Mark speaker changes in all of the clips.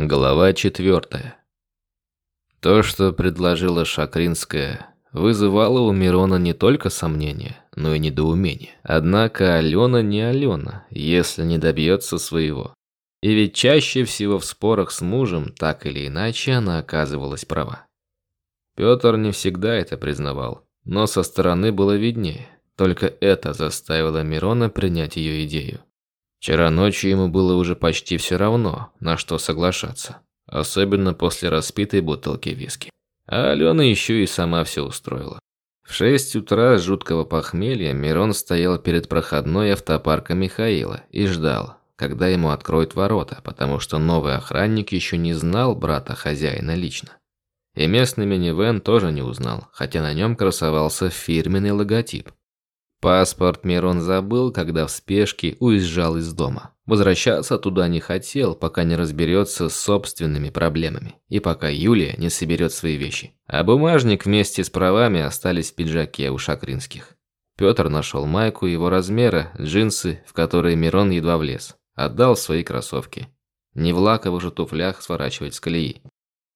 Speaker 1: Глава четвертая. То, что предложила Шакринская, вызывало у Мирона не только сомнения, но и недоумение. Однако Алена не Алена, если не добьется своего. И ведь чаще всего в спорах с мужем, так или иначе, она оказывалась права. Петр не всегда это признавал, но со стороны было виднее. Только это заставило Мирона принять ее идею. Вчера ночью ему было уже почти все равно, на что соглашаться. Особенно после распитой бутылки виски. А Алена еще и сама все устроила. В шесть утра с жуткого похмелья Мирон стоял перед проходной автопарка Михаила и ждал, когда ему откроют ворота, потому что новый охранник еще не знал брата хозяина лично. И местный минивэн тоже не узнал, хотя на нем красовался фирменный логотип. Паспорт Мирон забыл, когда в спешке уезжал из дома. Возвращаться туда не хотел, пока не разберется с собственными проблемами. И пока Юлия не соберет свои вещи. А бумажник вместе с правами остались в пиджаке у Шакринских. Петр нашел майку его размера, джинсы, в которые Мирон едва влез. Отдал свои кроссовки. Не в лаковых же туфлях сворачивать с колеи.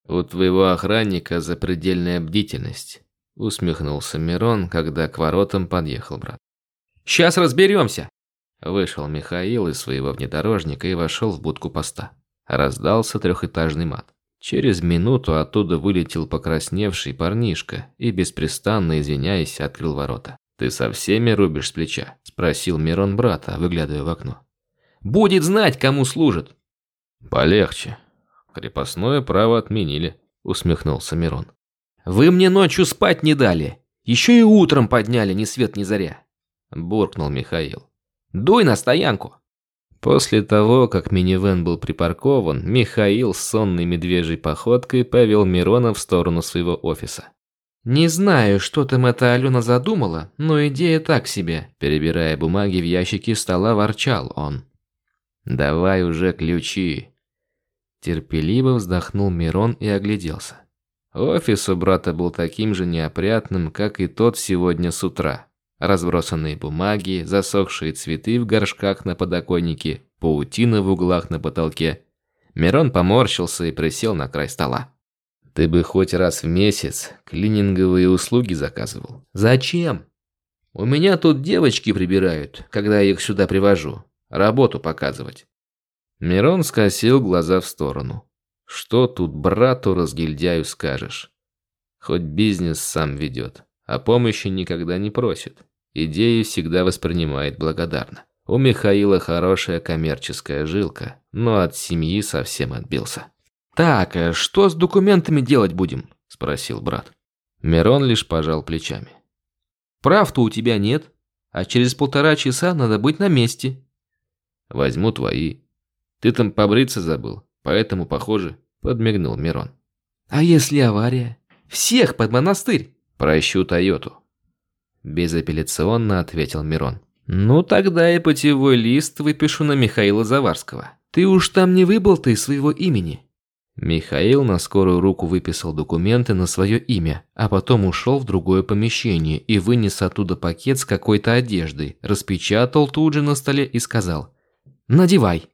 Speaker 1: У твоего охранника запредельная бдительность. Усмехнулся Мирон, когда к воротам подъехал брат.
Speaker 2: «Сейчас разберемся!»
Speaker 1: Вышел Михаил из своего внедорожника и вошел в будку поста. Раздался трехэтажный мат. Через минуту оттуда вылетел покрасневший парнишка и, беспрестанно извиняясь, открыл ворота. «Ты со всеми рубишь с плеча?» – спросил Мирон брата, выглядывая в окно.
Speaker 2: «Будет знать, кому служит!»
Speaker 1: «Полегче. Крепостное право отменили», – усмехнулся Мирон.
Speaker 2: «Вы мне ночью спать не дали. Еще и утром подняли, ни свет ни заря», – буркнул Михаил. «Дуй на стоянку».
Speaker 1: После того, как минивэн был припаркован, Михаил с сонной медвежьей походкой повел Мирона в сторону своего офиса.
Speaker 2: «Не знаю, что там эта Алена задумала, но идея так себе», – перебирая бумаги в ящике стола, ворчал он.
Speaker 1: «Давай уже ключи». Терпеливо вздохнул Мирон и огляделся. Офис у брата был таким же неопрятным, как и тот сегодня с утра. Разбросанные бумаги, засохшие цветы в горшках на подоконнике, паутина в углах на потолке. Мирон поморщился и присел на край стола. «Ты бы хоть раз в месяц клининговые услуги заказывал».
Speaker 2: «Зачем? У меня тут девочки прибирают, когда я их сюда привожу. Работу показывать».
Speaker 1: Мирон скосил глаза в сторону. Что тут брату разгильдяю скажешь? Хоть бизнес сам ведет, а помощи никогда не просит. Идеи всегда воспринимает благодарно. У Михаила хорошая коммерческая жилка, но от семьи совсем отбился.
Speaker 2: «Так, а что с документами делать будем?» – спросил брат.
Speaker 1: Мирон лишь пожал плечами.
Speaker 2: «Прав-то у тебя нет, а через полтора часа надо быть на месте».
Speaker 1: «Возьму твои. Ты там побриться забыл, поэтому, похоже, подмигнул Мирон.
Speaker 2: А если авария? Всех под монастырь.
Speaker 1: Прощу Тойоту. Безапелляционно ответил Мирон.
Speaker 2: Ну тогда и путевой лист выпишу на Михаила Заварского. Ты уж там не выболтай своего имени.
Speaker 1: Михаил на скорую руку выписал документы на свое имя, а потом ушел в другое помещение и вынес оттуда пакет с какой-то одеждой, распечатал тут же на столе и сказал «Надевай».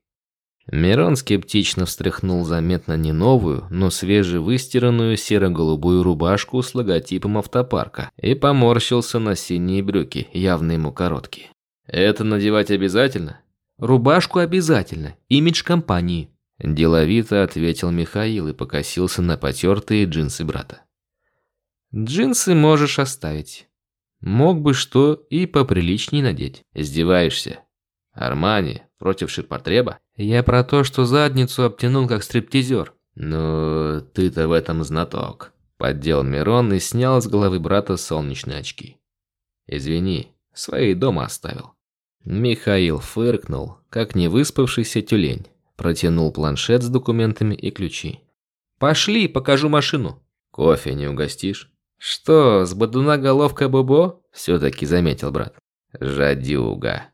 Speaker 1: Мирон скептично встряхнул заметно не новую, но свежевыстиранную серо-голубую рубашку с логотипом автопарка и поморщился на синие брюки, явно ему короткие. «Это надевать обязательно?»
Speaker 2: «Рубашку обязательно. Имидж компании», –
Speaker 1: деловито ответил Михаил и покосился на потертые джинсы брата.
Speaker 2: «Джинсы можешь оставить. Мог бы что и поприличней надеть.
Speaker 1: Издеваешься? Армани против ширпотреба?»
Speaker 2: Я про то, что задницу обтянул как стриптизер.
Speaker 1: Ну, ты-то в этом знаток. Поддел Мирон и снял с головы брата солнечные очки. Извини, свои дома оставил. Михаил фыркнул, как невыспавшийся тюлень. Протянул планшет с документами и ключи.
Speaker 2: «Пошли, покажу машину».
Speaker 1: «Кофе не угостишь?»
Speaker 2: «Что, с бодуна головка Бобо?»
Speaker 1: Все-таки заметил брат. «Жадюга».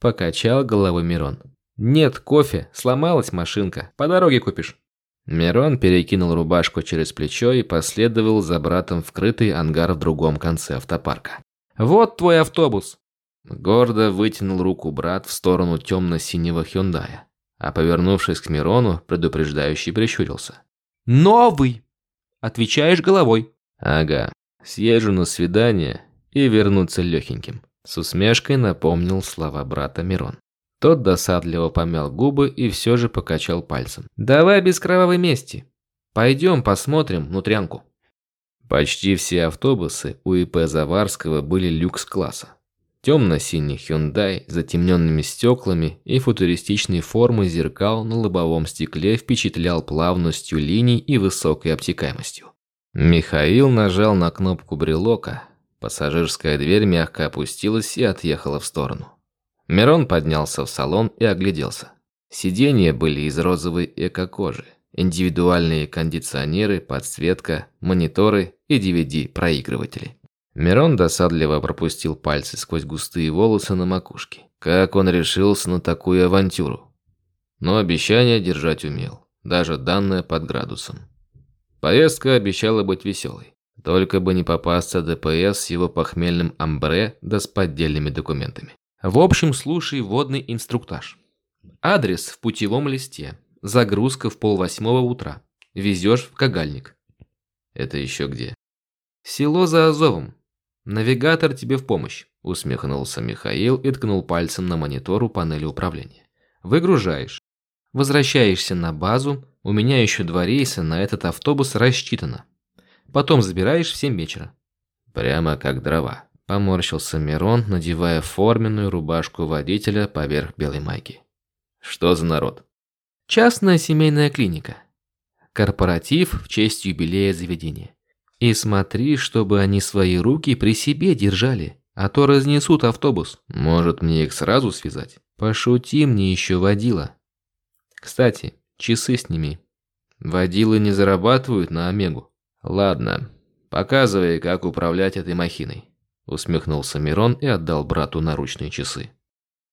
Speaker 2: Покачал головой Мирон. «Нет, кофе. Сломалась машинка. По дороге купишь».
Speaker 1: Мирон перекинул рубашку через плечо и последовал за братом в крытый ангар в другом конце автопарка.
Speaker 2: «Вот твой автобус!»
Speaker 1: Гордо вытянул руку брат в сторону темно-синего Хюндая. а повернувшись к Мирону, предупреждающий прищурился.
Speaker 2: «Новый!» Отвечаешь головой.
Speaker 1: Ага, съезжу на свидание и вернуться легеньким. С усмешкой напомнил слова брата Мирон. Тот досадливо помял губы и все же покачал пальцем.
Speaker 2: «Давай без кровавой мести. Пойдем посмотрим внутрянку».
Speaker 1: Почти все автобусы у ИП Заварского были люкс-класса. Темно-синий Hyundai с затемненными стеклами и футуристичной формы зеркал на лобовом стекле впечатлял плавностью линий и высокой обтекаемостью. Михаил нажал на кнопку брелока, пассажирская дверь мягко опустилась и отъехала в сторону. Мирон поднялся в салон и огляделся. Сиденья были из розовой эко-кожи, индивидуальные кондиционеры, подсветка, мониторы и DVD-проигрыватели. Мирон досадливо пропустил пальцы сквозь густые волосы на макушке. Как он решился на такую авантюру? Но обещание держать умел, даже данное под градусом. Поездка обещала быть веселой. Только бы не попасться ДПС с его похмельным амбре да с поддельными документами.
Speaker 2: В общем, слушай вводный инструктаж. Адрес в путевом листе. Загрузка в полвосьмого утра. Везешь в Кагальник.
Speaker 1: Это еще где?
Speaker 2: Село за Азовом. Навигатор тебе в помощь.
Speaker 1: Усмехнулся Михаил и ткнул пальцем на монитор у панели управления.
Speaker 2: Выгружаешь. Возвращаешься на базу. У меня еще два рейса на этот автобус рассчитано. Потом забираешь в 7 вечера.
Speaker 1: Прямо как дрова. Поморщился Мирон, надевая форменную рубашку водителя поверх белой майки. Что за народ?
Speaker 2: Частная семейная клиника. Корпоратив в честь юбилея заведения. И смотри, чтобы они свои руки при себе держали, а то разнесут автобус.
Speaker 1: Может, мне их сразу связать?
Speaker 2: Пошути мне еще водила. Кстати, часы сними. Водилы не зарабатывают на Омегу.
Speaker 1: Ладно, показывай, как управлять этой махиной. Усмехнулся Мирон и отдал брату наручные часы.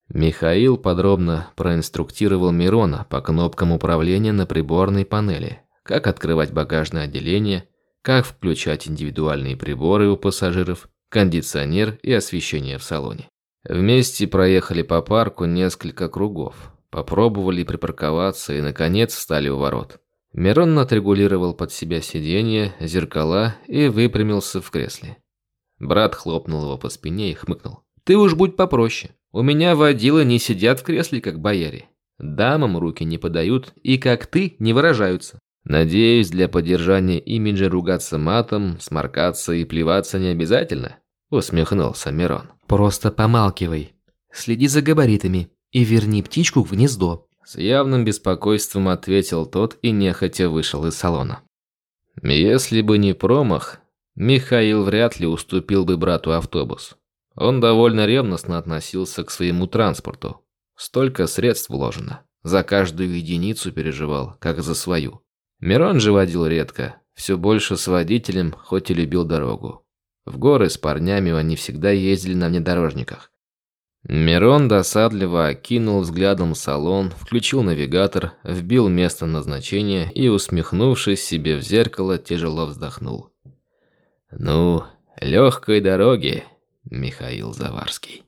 Speaker 1: Михаил подробно проинструктировал Мирона по кнопкам управления на приборной панели, как открывать багажное отделение, как включать индивидуальные приборы у пассажиров, кондиционер и освещение в салоне. Вместе проехали по парку несколько кругов, попробовали припарковаться и, наконец, встали у ворот. Мирон отрегулировал под себя сиденье, зеркала и выпрямился в кресле. Брат хлопнул его по спине и хмыкнул.
Speaker 2: «Ты уж будь попроще. У меня водилы не сидят в кресле, как бояре. Дамам руки не подают и, как ты, не выражаются».
Speaker 1: «Надеюсь, для поддержания имиджа ругаться матом, сморкаться и плеваться не обязательно?» Усмехнулся Мирон.
Speaker 2: «Просто помалкивай. Следи за габаритами и верни птичку в гнездо».
Speaker 1: С явным беспокойством ответил тот и нехотя вышел из салона. Если бы не промах, Михаил вряд ли уступил бы брату автобус. Он довольно ревностно относился к своему транспорту. Столько средств вложено. За каждую единицу переживал, как за свою. Мирон же водил редко, все больше с водителем, хоть и любил дорогу. В горы с парнями они всегда ездили на внедорожниках. Мирон досадливо окинул взглядом салон, включил навигатор, вбил место назначения и, усмехнувшись себе в зеркало, тяжело вздохнул. Ну, легкой дороги, Михаил Заварский.